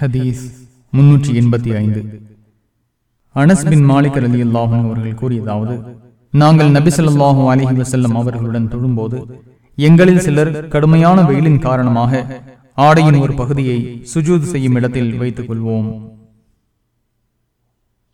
ஹதீஸ் முன்னூற்றி எண்பத்தி ஐந்து. அனஸ் பின் மாலிக் அலி அல்லாஹும் அவர்கள் கூறியதாவது நாங்கள் நபிசல்லாஹும் அலிஹி வசல்லம் அவர்களுடன் தொழும்போது எங்களில் சிலர் கடுமையான வெயிலின் காரணமாக ஆடையின் ஒரு பகுதியை சுஜூது செய்யும் இடத்தில் வைத்துக் கொள்வோம்.